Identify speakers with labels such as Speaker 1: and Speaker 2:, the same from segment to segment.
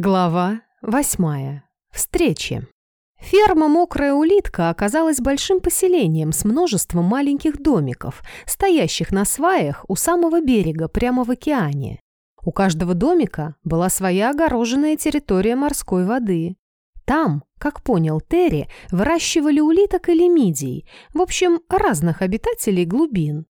Speaker 1: Глава восьмая. Встречи. Ферма «Мокрая улитка» оказалась большим поселением с множеством маленьких домиков, стоящих на сваях у самого берега, прямо в океане. У каждого домика была своя огороженная территория морской воды. Там, как понял Терри, выращивали улиток или мидий, в общем, разных обитателей глубин.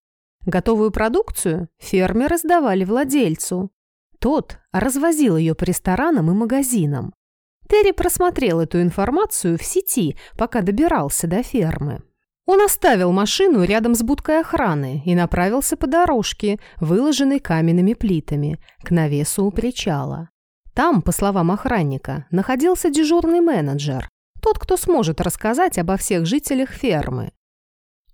Speaker 1: Готовую продукцию фермеры сдавали владельцу. Тот развозил ее по ресторанам и магазинам. Терри просмотрел эту информацию в сети, пока добирался до фермы. Он оставил машину рядом с будкой охраны и направился по дорожке, выложенной каменными плитами, к навесу у причала. Там, по словам охранника, находился дежурный менеджер, тот, кто сможет рассказать обо всех жителях фермы.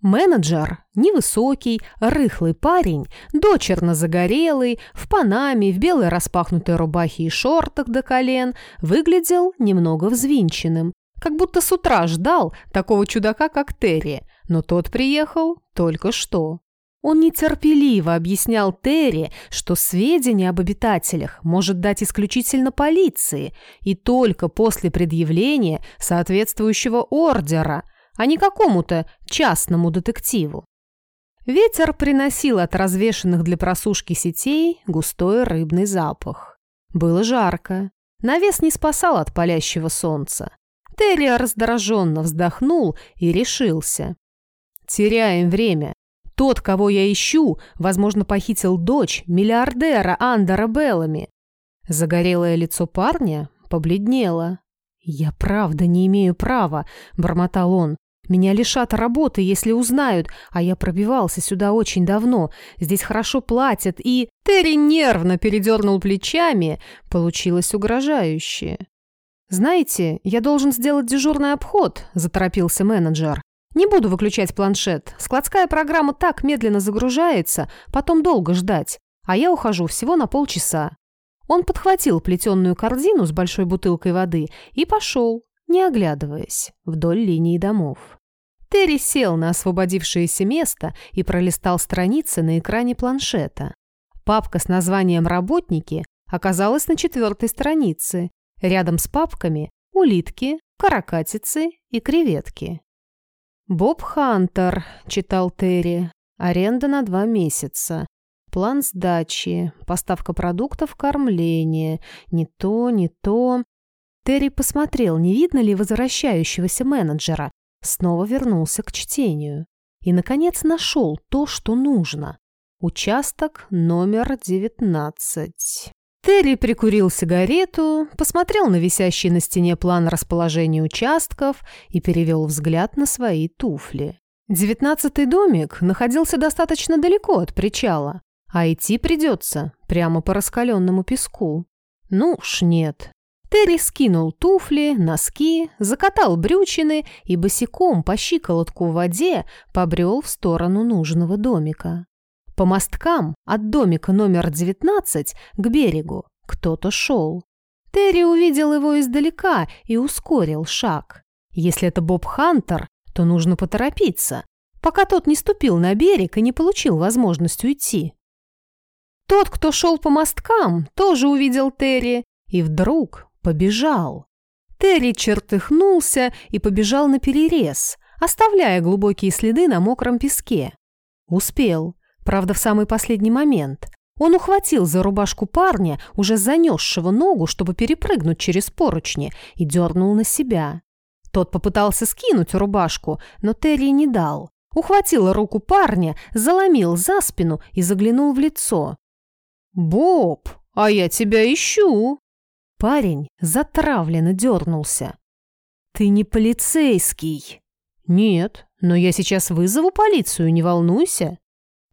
Speaker 1: Менеджер, невысокий, рыхлый парень, дочерно загорелый, в панаме, в белой распахнутой рубахе и шортах до колен, выглядел немного взвинченным, как будто с утра ждал такого чудака, как Терри, но тот приехал только что. Он нетерпеливо объяснял Терри, что сведения об обитателях может дать исключительно полиции и только после предъявления соответствующего ордера – а не какому-то частному детективу. Ветер приносил от развешенных для просушки сетей густой рыбный запах. Было жарко. Навес не спасал от палящего солнца. Терри раздраженно вздохнул и решился. «Теряем время. Тот, кого я ищу, возможно, похитил дочь миллиардера Андера Беллами». Загорелое лицо парня побледнело. «Я правда не имею права», — бормотал он. Меня лишат работы, если узнают, а я пробивался сюда очень давно. Здесь хорошо платят, и...» Терри нервно передернул плечами. Получилось угрожающе. «Знаете, я должен сделать дежурный обход», – заторопился менеджер. «Не буду выключать планшет. Складская программа так медленно загружается, потом долго ждать. А я ухожу всего на полчаса». Он подхватил плетеную корзину с большой бутылкой воды и пошел, не оглядываясь, вдоль линии домов. Терри сел на освободившееся место и пролистал страницы на экране планшета. Папка с названием «Работники» оказалась на четвертой странице, рядом с папками «Улитки», «Каракатицы» и «Креветки». «Боб Хантер», — читал Терри, — «аренда на два месяца». План сдачи, поставка продуктов, кормление. Не то, не то. Терри посмотрел, не видно ли возвращающегося менеджера. Снова вернулся к чтению. И, наконец, нашел то, что нужно. Участок номер 19. Терри прикурил сигарету, посмотрел на висящий на стене план расположения участков и перевел взгляд на свои туфли. Девятнадцатый домик находился достаточно далеко от причала, а идти придется прямо по раскаленному песку. Ну уж нет, Терри скинул туфли, носки, закатал брючины и босиком по щиколотку в воде побрел в сторону нужного домика. По мосткам от домика номер 19 к берегу кто-то шел. Терри увидел его издалека и ускорил шаг. Если это Боб Хантер, то нужно поторопиться, пока тот не ступил на берег и не получил возможность уйти. Тот, кто шел по мосткам, тоже увидел Терри, и вдруг Побежал. Терри чертыхнулся и побежал на перерез, оставляя глубокие следы на мокром песке. Успел, правда, в самый последний момент. Он ухватил за рубашку парня, уже занесшего ногу, чтобы перепрыгнуть через поручни, и дернул на себя. Тот попытался скинуть рубашку, но Терри не дал. Ухватил руку парня, заломил за спину и заглянул в лицо. «Боб, а я тебя ищу!» Парень затравленно дернулся. «Ты не полицейский!» «Нет, но я сейчас вызову полицию, не волнуйся!»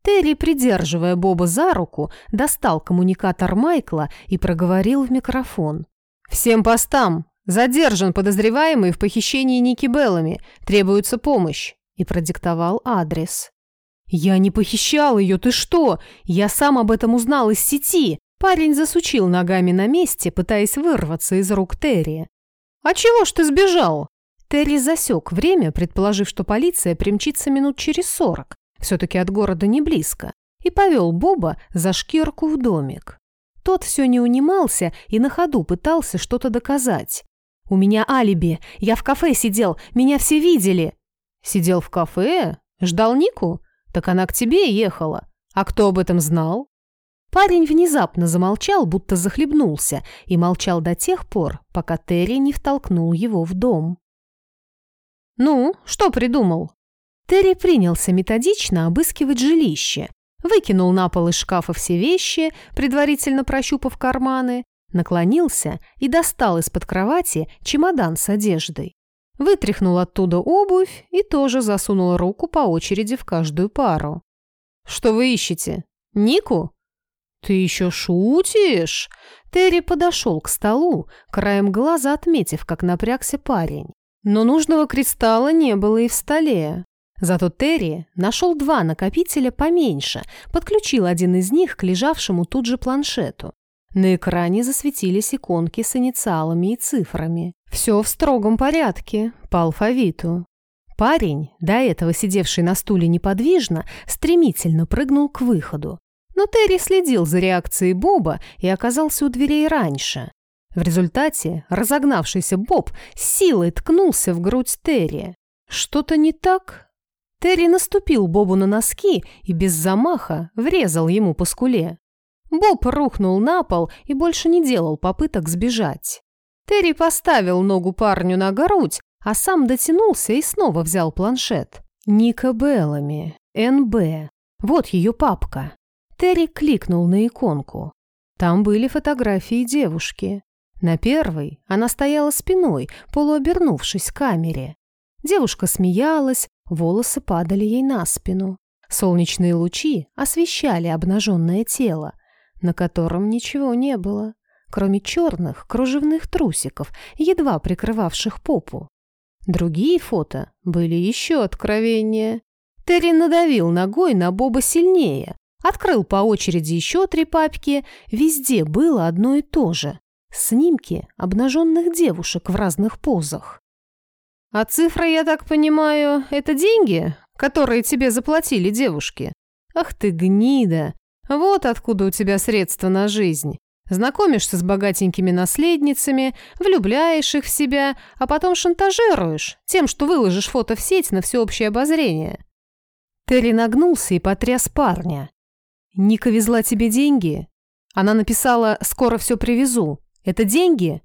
Speaker 1: Терри, придерживая Боба за руку, достал коммуникатор Майкла и проговорил в микрофон. «Всем постам! Задержан подозреваемый в похищении Ники Беллами. Требуется помощь!» И продиктовал адрес. «Я не похищал ее, ты что? Я сам об этом узнал из сети. Парень засучил ногами на месте, пытаясь вырваться из рук Терри. «А чего ж ты сбежал?» Терри засек время, предположив, что полиция примчится минут через сорок, все-таки от города не близко, и повел Боба за шкирку в домик. Тот все не унимался и на ходу пытался что-то доказать. «У меня алиби. Я в кафе сидел. Меня все видели». «Сидел в кафе? Ждал Нику? Так она к тебе ехала. А кто об этом знал?» Парень внезапно замолчал, будто захлебнулся, и молчал до тех пор, пока Терри не втолкнул его в дом. «Ну, что придумал?» Терри принялся методично обыскивать жилище, выкинул на пол из шкафа все вещи, предварительно прощупав карманы, наклонился и достал из-под кровати чемодан с одеждой. Вытряхнул оттуда обувь и тоже засунул руку по очереди в каждую пару. «Что вы ищете? Нику?» «Ты еще шутишь?» Терри подошел к столу, краем глаза отметив, как напрягся парень. Но нужного кристалла не было и в столе. Зато Терри нашел два накопителя поменьше, подключил один из них к лежавшему тут же планшету. На экране засветились иконки с инициалами и цифрами. Все в строгом порядке, по алфавиту. Парень, до этого сидевший на стуле неподвижно, стремительно прыгнул к выходу. Но Терри следил за реакцией Боба и оказался у дверей раньше. В результате разогнавшийся Боб силой ткнулся в грудь Терри. Что-то не так? Терри наступил Бобу на носки и без замаха врезал ему по скуле. Боб рухнул на пол и больше не делал попыток сбежать. Терри поставил ногу парню на грудь, а сам дотянулся и снова взял планшет. Ника Беллами, НБ. Вот ее папка. Терри кликнул на иконку. Там были фотографии девушки. На первой она стояла спиной, полуобернувшись к камере. Девушка смеялась, волосы падали ей на спину. Солнечные лучи освещали обнаженное тело, на котором ничего не было, кроме черных кружевных трусиков, едва прикрывавших попу. Другие фото были еще откровеннее. Терри надавил ногой на Боба сильнее, открыл по очереди еще три папки, везде было одно и то же. Снимки обнаженных девушек в разных позах. «А цифра, я так понимаю, это деньги, которые тебе заплатили девушки? Ах ты гнида! Вот откуда у тебя средства на жизнь. Знакомишься с богатенькими наследницами, влюбляешь их в себя, а потом шантажируешь тем, что выложишь фото в сеть на всеобщее обозрение. Терри нагнулся и потряс парня. «Ника везла тебе деньги?» Она написала «Скоро все привезу». «Это деньги?»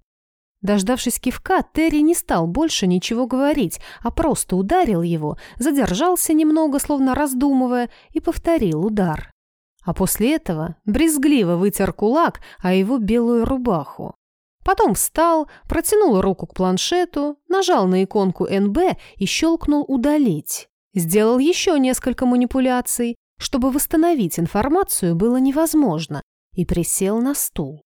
Speaker 1: Дождавшись кивка, Терри не стал больше ничего говорить, а просто ударил его, задержался немного, словно раздумывая, и повторил удар а после этого брезгливо вытер кулак о его белую рубаху. Потом встал, протянул руку к планшету, нажал на иконку НБ и щелкнул «Удалить». Сделал еще несколько манипуляций. Чтобы восстановить информацию было невозможно, и присел на стул.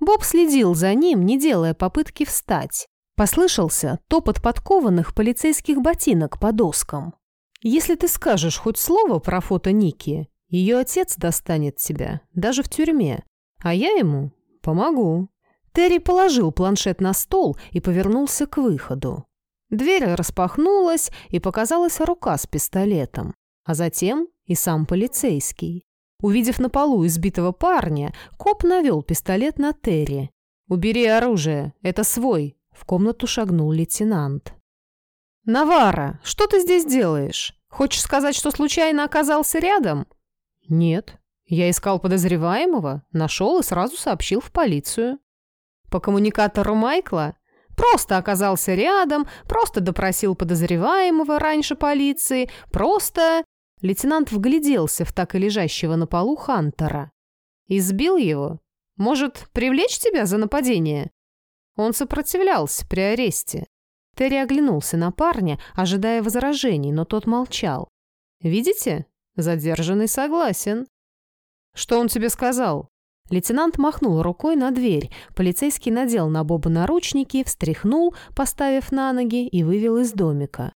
Speaker 1: Боб следил за ним, не делая попытки встать. Послышался топот подкованных полицейских ботинок по доскам. «Если ты скажешь хоть слово про фото Ники, ее отец достанет тебя, даже в тюрьме, а я ему помогу». Терри положил планшет на стол и повернулся к выходу. Дверь распахнулась, и показалась рука с пистолетом, а затем и сам полицейский. Увидев на полу избитого парня, коп навел пистолет на Терри. «Убери оружие, это свой», — в комнату шагнул лейтенант. «Навара, что ты здесь делаешь? Хочешь сказать, что случайно оказался рядом?» «Нет. Я искал подозреваемого, нашел и сразу сообщил в полицию». «По коммуникатору Майкла?» Просто оказался рядом, просто допросил подозреваемого раньше полиции, просто... Лейтенант вгляделся в так и лежащего на полу Хантера. Избил его? Может, привлечь тебя за нападение? Он сопротивлялся при аресте. Терри оглянулся на парня, ожидая возражений, но тот молчал. «Видите? Задержанный согласен. Что он тебе сказал? Лейтенант махнул рукой на дверь. Полицейский надел на Боба наручники, встряхнул, поставив на ноги, и вывел из домика.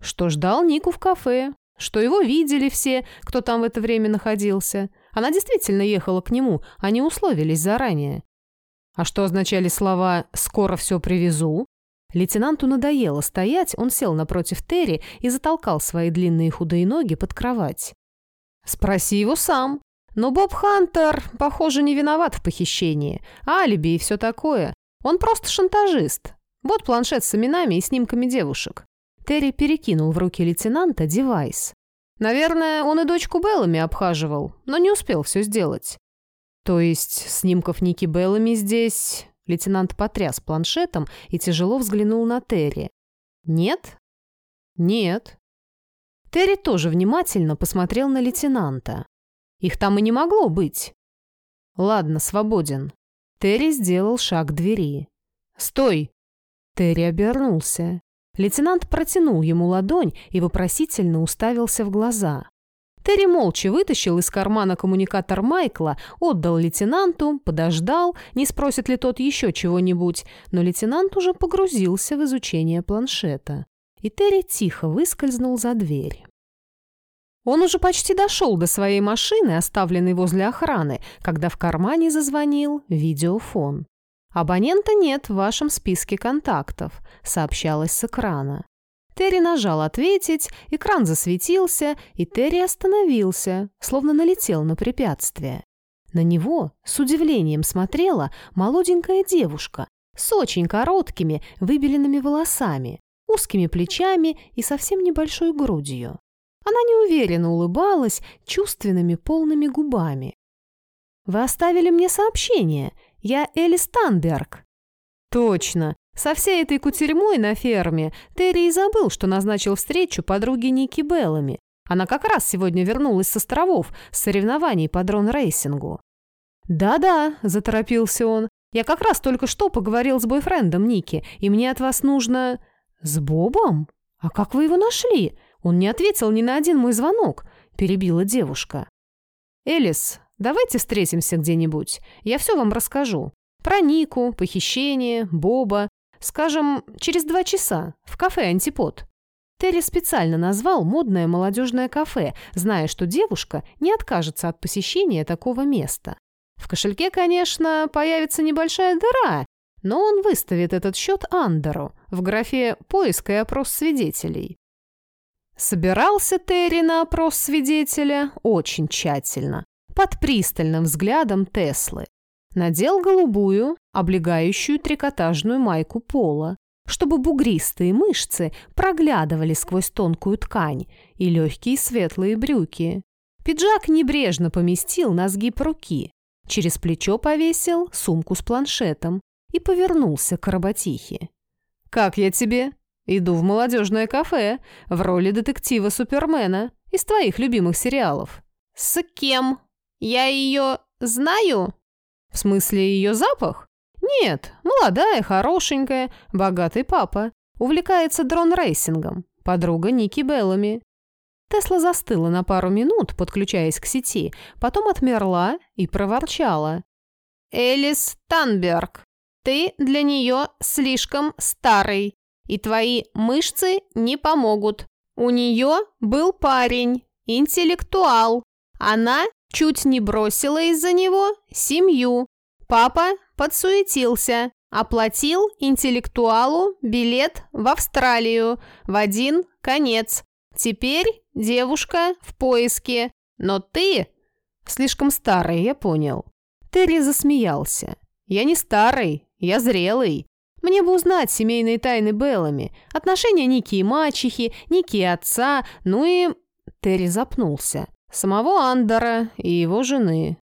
Speaker 1: Что ждал Нику в кафе, что его видели все, кто там в это время находился. Она действительно ехала к нему, они условились заранее. А что означали слова «скоро все привезу»? Лейтенанту надоело стоять, он сел напротив Терри и затолкал свои длинные худые ноги под кровать. «Спроси его сам. Но Боб Хантер, похоже, не виноват в похищении. Алиби и все такое. Он просто шантажист. Вот планшет с именами и снимками девушек. Терри перекинул в руки лейтенанта девайс. Наверное, он и дочку Беллами обхаживал, но не успел все сделать. То есть снимков Ники Беллами здесь... Лейтенант потряс планшетом и тяжело взглянул на Терри. «Нет?» «Нет». Терри тоже внимательно посмотрел на лейтенанта. «Их там и не могло быть». «Ладно, свободен». Терри сделал шаг к двери. «Стой!» Терри обернулся. Лейтенант протянул ему ладонь и вопросительно уставился в глаза. Терри молча вытащил из кармана коммуникатор Майкла, отдал лейтенанту, подождал, не спросит ли тот еще чего-нибудь, но лейтенант уже погрузился в изучение планшета. И Терри тихо выскользнул за дверь. Он уже почти дошел до своей машины, оставленной возле охраны, когда в кармане зазвонил видеофон. «Абонента нет в вашем списке контактов», — сообщалось с экрана. Терри нажал «Ответить», экран засветился, и Терри остановился, словно налетел на препятствие. На него с удивлением смотрела молоденькая девушка с очень короткими выбеленными волосами, узкими плечами и совсем небольшой грудью. Она неуверенно улыбалась чувственными полными губами. «Вы оставили мне сообщение. Я Элис Танберг». «Точно. Со всей этой кутерьмой на ферме Терри и забыл, что назначил встречу подруге Ники Беллами. Она как раз сегодня вернулась с островов с соревнований по дрон-рейсингу. «Да-да», — заторопился он, — «я как раз только что поговорил с бойфрендом Ники, и мне от вас нужно...» «С Бобом? А как вы его нашли? Он не ответил ни на один мой звонок», — перебила девушка. «Элис, давайте встретимся где-нибудь, я все вам расскажу. Про Нику, похищение, Боба, Скажем, через два часа, в кафе «Антипод». Терри специально назвал модное молодежное кафе, зная, что девушка не откажется от посещения такого места. В кошельке, конечно, появится небольшая дыра, но он выставит этот счет Андеру в графе «Поиск и опрос свидетелей». Собирался Терри на опрос свидетеля очень тщательно, под пристальным взглядом Теслы. Надел голубую, облегающую трикотажную майку пола, чтобы бугристые мышцы проглядывали сквозь тонкую ткань и легкие светлые брюки. Пиджак небрежно поместил на сгиб руки, через плечо повесил сумку с планшетом и повернулся к роботихе. «Как я тебе? Иду в молодежное кафе в роли детектива Супермена из твоих любимых сериалов». «С кем? Я ее знаю?» В смысле, ее запах? Нет, молодая, хорошенькая, богатый папа. Увлекается дрон-рейсингом. Подруга Ники Беллами. Тесла застыла на пару минут, подключаясь к сети, потом отмерла и проворчала. «Элис Танберг, ты для нее слишком старый, и твои мышцы не помогут. У нее был парень, интеллектуал. Она Чуть не бросила из-за него семью. Папа подсуетился, оплатил интеллектуалу билет в Австралию в один конец. Теперь девушка в поиске. Но ты слишком старый, я понял. Терри засмеялся. Я не старый, я зрелый. Мне бы узнать семейные тайны Беллами, отношения Ники и мачехи, Ники и отца, ну и... Терри запнулся самого Андера и его жены.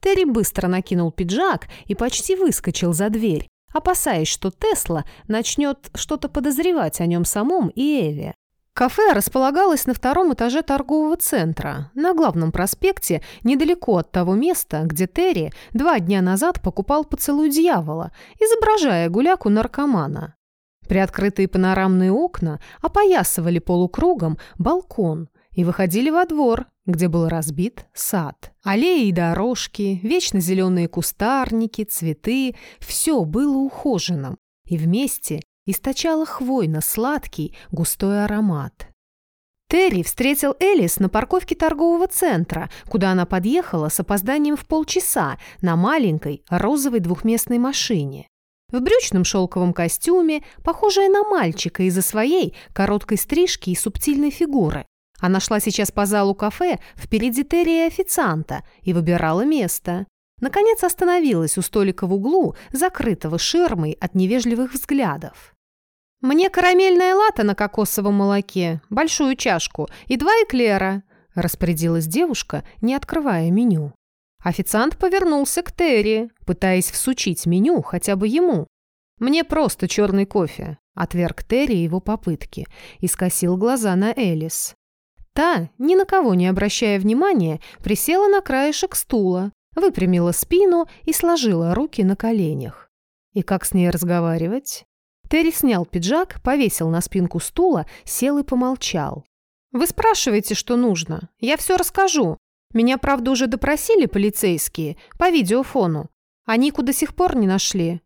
Speaker 1: Терри быстро накинул пиджак и почти выскочил за дверь, опасаясь, что Тесла начнет что-то подозревать о нем самом и Эве. Кафе располагалось на втором этаже торгового центра, на главном проспекте, недалеко от того места, где Терри два дня назад покупал поцелуй дьявола, изображая гуляку-наркомана. Приоткрытые панорамные окна опоясывали полукругом балкон и выходили во двор, где был разбит сад. Аллеи и дорожки, вечно зеленые кустарники, цветы – все было ухоженным и вместе источало хвойно-сладкий густой аромат. Терри встретил Элис на парковке торгового центра, куда она подъехала с опозданием в полчаса на маленькой розовой двухместной машине. В брючном шелковом костюме, похожая на мальчика из-за своей короткой стрижки и субтильной фигуры, Она шла сейчас по залу кафе впереди Терри и официанта и выбирала место. Наконец остановилась у столика в углу, закрытого ширмой от невежливых взглядов. «Мне карамельная лата на кокосовом молоке, большую чашку и два эклера», распорядилась девушка, не открывая меню. Официант повернулся к Терри, пытаясь всучить меню хотя бы ему. «Мне просто черный кофе», — отверг Терри его попытки и скосил глаза на Элис. Та, ни на кого не обращая внимания, присела на краешек стула, выпрямила спину и сложила руки на коленях. И как с ней разговаривать? Терри снял пиджак, повесил на спинку стула, сел и помолчал. «Вы спрашиваете, что нужно. Я все расскажу. Меня, правда, уже допросили полицейские по видеофону. А Нику до сих пор не нашли».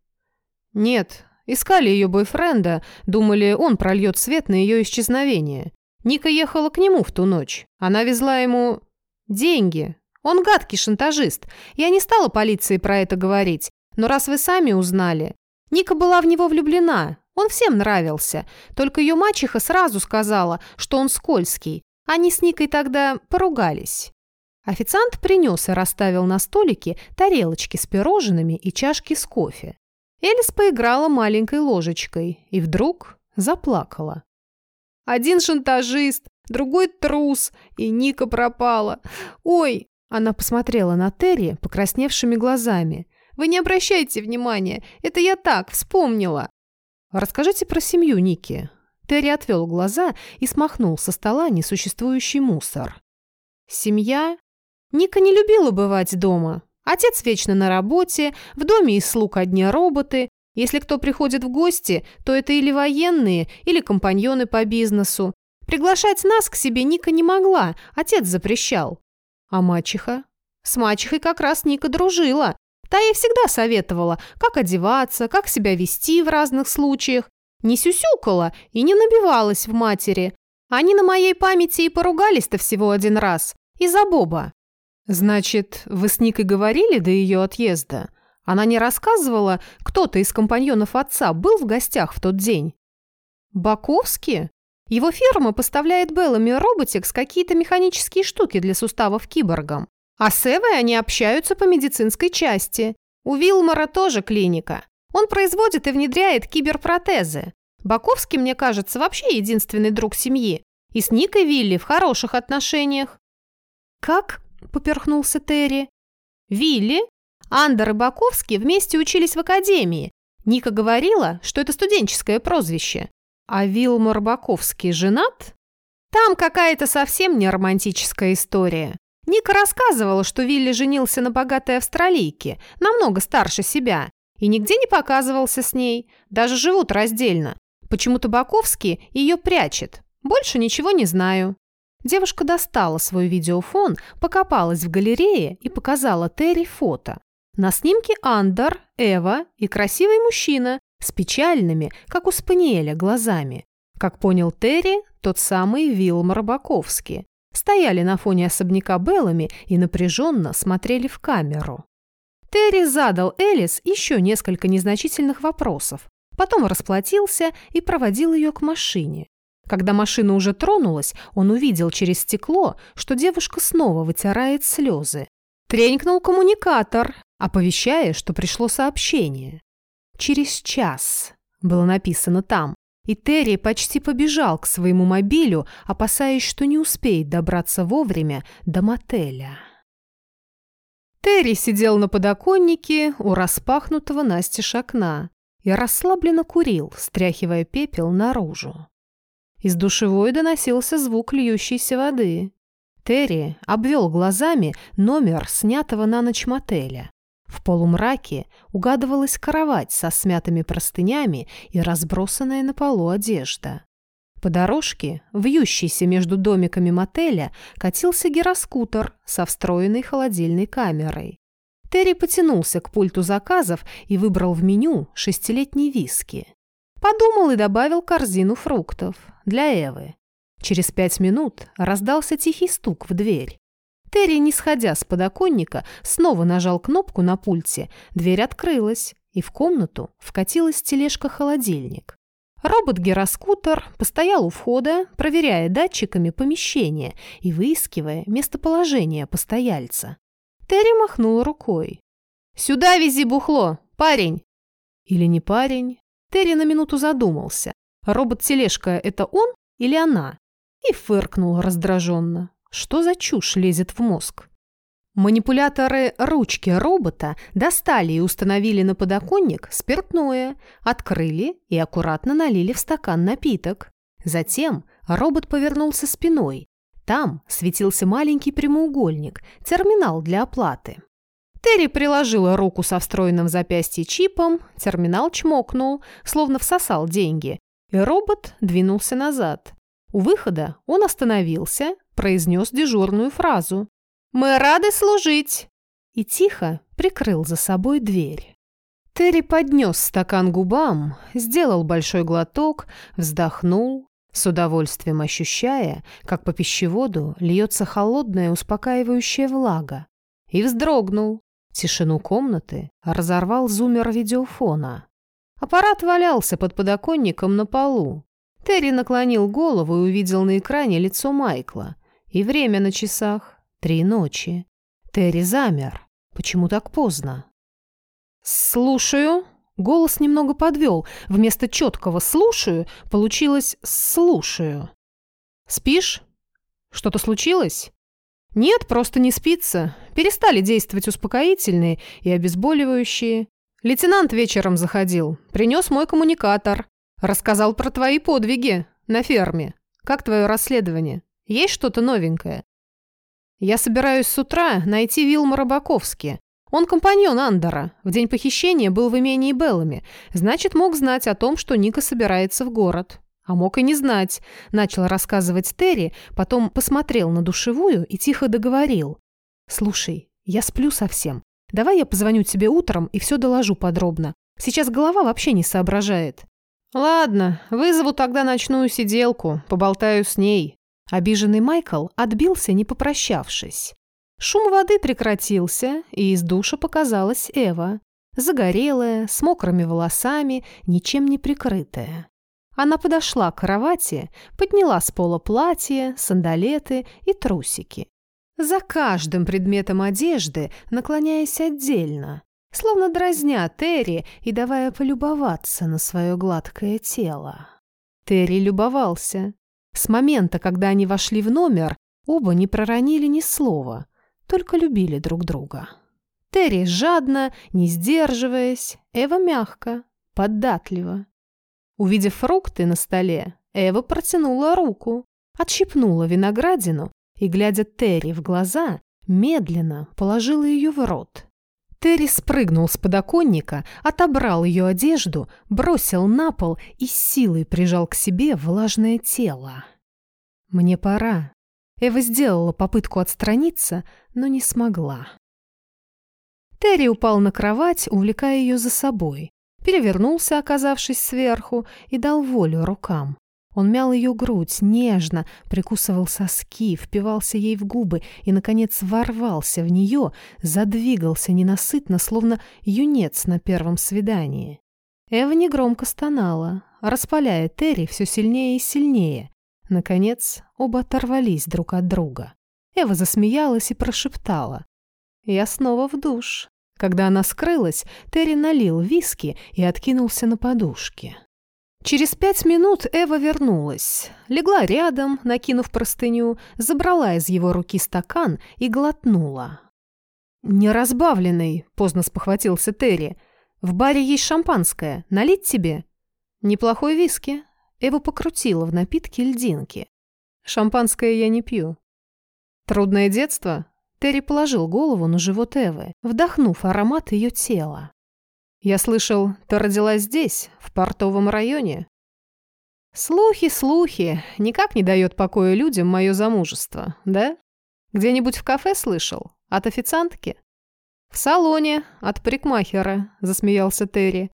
Speaker 1: «Нет, искали ее бойфренда, думали, он прольет свет на ее исчезновение. Ника ехала к нему в ту ночь. Она везла ему деньги. Он гадкий шантажист. Я не стала полиции про это говорить. Но раз вы сами узнали... Ника была в него влюблена. Он всем нравился. Только ее мачеха сразу сказала, что он скользкий. Они с Никой тогда поругались. Официант принес и расставил на столике тарелочки с пирожными и чашки с кофе. Элис поиграла маленькой ложечкой и вдруг заплакала. Один шантажист, другой трус, и Ника пропала. Ой!» Она посмотрела на Терри покрасневшими глазами. «Вы не обращайте внимания, это я так, вспомнила». «Расскажите про семью Ники». Терри отвел глаза и смахнул со стола несуществующий мусор. «Семья?» Ника не любила бывать дома. Отец вечно на работе, в доме из слуг одни роботы, если кто приходит в гости, то это или военные, или компаньоны по бизнесу. Приглашать нас к себе Ника не могла, отец запрещал. А мачеха? С мачехой как раз Ника дружила. Та ей всегда советовала, как одеваться, как себя вести в разных случаях. Не сюсюкала и не набивалась в матери. Они на моей памяти и поругались-то всего один раз. Из-за Боба. «Значит, вы с Никой говорили до ее отъезда?» Она не рассказывала, кто-то из компаньонов отца был в гостях в тот день? Баковский? Его фирма поставляет Беллами Роботикс какие-то механические штуки для суставов киборгам. А с Эвой они общаются по медицинской части. У Вилмора тоже клиника. Он производит и внедряет киберпротезы. Баковский, мне кажется, вообще единственный друг семьи. И с Никой Вилли в хороших отношениях. «Как?» – поперхнулся Терри. «Вилли Андер и Баковский вместе учились в академии. Ника говорила, что это студенческое прозвище. А Вилмор Баковский женат? Там какая-то совсем не романтическая история. Ника рассказывала, что Вилли женился на богатой австралийке, намного старше себя, и нигде не показывался с ней, даже живут раздельно. Почему-то Баковский ее прячет. Больше ничего не знаю. Девушка достала свой видеофон, покопалась в галерее и показала Терри фото. На снимке Андер, Эва и красивый мужчина с печальными, как у Спаниеля, глазами. Как понял Терри, тот самый Вилмар Баковский. Стояли на фоне особняка Беллами и напряженно смотрели в камеру. Терри задал Элис еще несколько незначительных вопросов, потом расплатился и проводил ее к машине. Когда машина уже тронулась, он увидел через стекло, что девушка снова вытирает слезы. Тренькнул коммуникатор, оповещая, что пришло сообщение. «Через час» было написано там, и Терри почти побежал к своему мобилю, опасаясь, что не успеет добраться вовремя до мотеля. Терри сидел на подоконнике у распахнутого настежь окна и расслабленно курил, стряхивая пепел наружу. Из душевой доносился звук льющейся воды. Терри обвел глазами номер снятого на ночь мотеля. В полумраке угадывалась кровать со смятыми простынями и разбросанная на полу одежда. По дорожке, вьющейся между домиками мотеля, катился гироскутер со встроенной холодильной камерой. Терри потянулся к пульту заказов и выбрал в меню шестилетний виски. Подумал и добавил корзину фруктов для Эвы. Через пять минут раздался тихий стук в дверь. Терри, не сходя с подоконника, снова нажал кнопку на пульте, дверь открылась, и в комнату вкатилась тележка-холодильник. Робот-гироскутер постоял у входа, проверяя датчиками помещение и выискивая местоположение постояльца. Терри махнул рукой. «Сюда вези бухло, парень!» Или не парень? Терри на минуту задумался. Робот-тележка – это он или она? И фыркнул раздраженно. Что за чушь лезет в мозг? Манипуляторы ручки робота достали и установили на подоконник спиртное, открыли и аккуратно налили в стакан напиток. Затем робот повернулся спиной. Там светился маленький прямоугольник, терминал для оплаты. Терри приложила руку со встроенным в запястье чипом, терминал чмокнул, словно всосал деньги, и робот двинулся назад. У выхода он остановился, произнес дежурную фразу мы рады служить!» И тихо прикрыл за собой дверь. Терри поднес стакан губам, сделал большой глоток, вздохнул, с удовольствием ощущая, как по пищеводу льется холодная успокаивающая влага, и вздрогнул. Тишину комнаты разорвал зумер видеофона. Аппарат валялся под подоконником на полу. Терри наклонил голову и увидел на экране лицо Майкла и время на часах. Три ночи. Терри замер. Почему так поздно? «Слушаю». Голос немного подвел. Вместо четкого «слушаю» получилось «слушаю». «Спишь? Что-то случилось?» «Нет, просто не спится. Перестали действовать успокоительные и обезболивающие. Лейтенант вечером заходил. Принес мой коммуникатор. Рассказал про твои подвиги на ферме. Как твое расследование? Есть что-то новенькое?» Я собираюсь с утра найти Вилма Рыбаковски. Он компаньон Андера. В день похищения был в имении Беллами. Значит, мог знать о том, что Ника собирается в город. А мог и не знать. Начал рассказывать Терри, потом посмотрел на душевую и тихо договорил. «Слушай, я сплю совсем. Давай я позвоню тебе утром и все доложу подробно. Сейчас голова вообще не соображает». «Ладно, вызову тогда ночную сиделку, поболтаю с ней. Обиженный Майкл отбился, не попрощавшись. Шум воды прекратился, и из душа показалась Эва, загорелая, с мокрыми волосами, ничем не прикрытая. Она подошла к кровати, подняла с пола платье, сандалеты и трусики. За каждым предметом одежды наклоняясь отдельно, словно дразня Терри и давая полюбоваться на свое гладкое тело. Терри любовался. С момента, когда они вошли в номер, оба не проронили ни слова, только любили друг друга. Терри жадно, не сдерживаясь, Эва мягко, податливо. Увидев фрукты на столе, Эва протянула руку, отщипнула виноградину и, глядя Терри в глаза, медленно положила ее в рот. Терри спрыгнул с подоконника, отобрал ее одежду, бросил на пол и силой прижал к себе влажное тело. «Мне пора». Эва сделала попытку отстраниться, но не смогла. Терри упал на кровать, увлекая ее за собой. Перевернулся, оказавшись сверху, и дал волю рукам. Он мял ее грудь, нежно, прикусывал соски, впивался ей в губы и, наконец, ворвался в нее, задвигался ненасытно, словно юнец на первом свидании. Эва негромко стонала, распаляя Терри все сильнее и сильнее. Наконец, оба оторвались друг от друга. Эва засмеялась и прошептала. «Я снова в душ». Когда она скрылась, Терри налил виски и откинулся на подушке. Через пять минут Эва вернулась. Легла рядом, накинув простыню, забрала из его руки стакан и глотнула. «Неразбавленный», — поздно спохватился Терри. «В баре есть шампанское. Налить тебе?» «Неплохой виски». Эва покрутила в напитке льдинки. «Шампанское я не пью». «Трудное детство?» Терри положил голову на живот Эвы, вдохнув аромат ее тела. Я слышал, ты родилась здесь, в портовом районе. Слухи, слухи. Никак не дает покоя людям мое замужество, да? Где-нибудь в кафе слышал? От официантки? В салоне, от парикмахера, засмеялся Терри.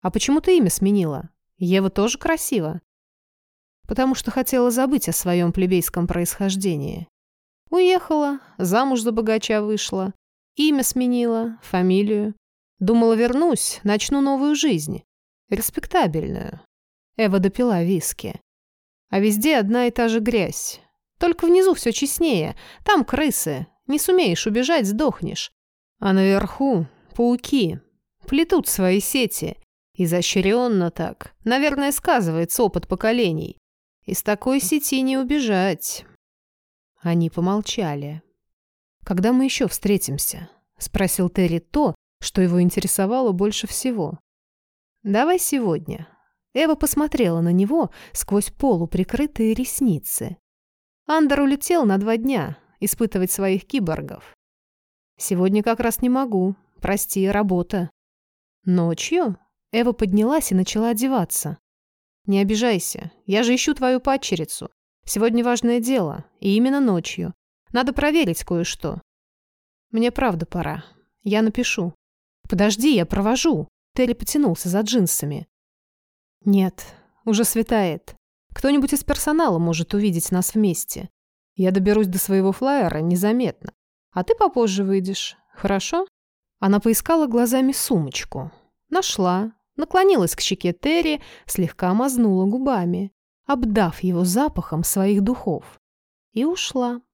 Speaker 1: А почему ты имя сменила? Ева тоже красиво. Потому что хотела забыть о своем плебейском происхождении. Уехала, замуж за богача вышла, имя сменила, фамилию. Думала, вернусь, начну новую жизнь. Респектабельную. Эва допила виски. «А везде одна и та же грязь. Только внизу все честнее. Там крысы. Не сумеешь убежать, сдохнешь. А наверху пауки. Плетут свои сети. Изощренно так. Наверное, сказывается опыт поколений. Из такой сети не убежать». Они помолчали. «Когда мы еще встретимся?» — спросил Терри то, что его интересовало больше всего. «Давай сегодня». Эва посмотрела на него сквозь полуприкрытые ресницы. Андер улетел на два дня испытывать своих киборгов. «Сегодня как раз не могу. Прости, работа». «Ночью?» Эва поднялась и начала одеваться. «Не обижайся. Я же ищу твою падчерицу. Сегодня важное дело, и именно ночью. Надо проверить кое-что. Мне правда пора. Я напишу. Подожди, я провожу. Терри потянулся за джинсами. Нет, уже светает. Кто-нибудь из персонала может увидеть нас вместе. Я доберусь до своего флайера незаметно. А ты попозже выйдешь, хорошо? Она поискала глазами сумочку. Нашла, наклонилась к щеке Терри, слегка мазнула губами обдав его запахом своих духов, и ушла.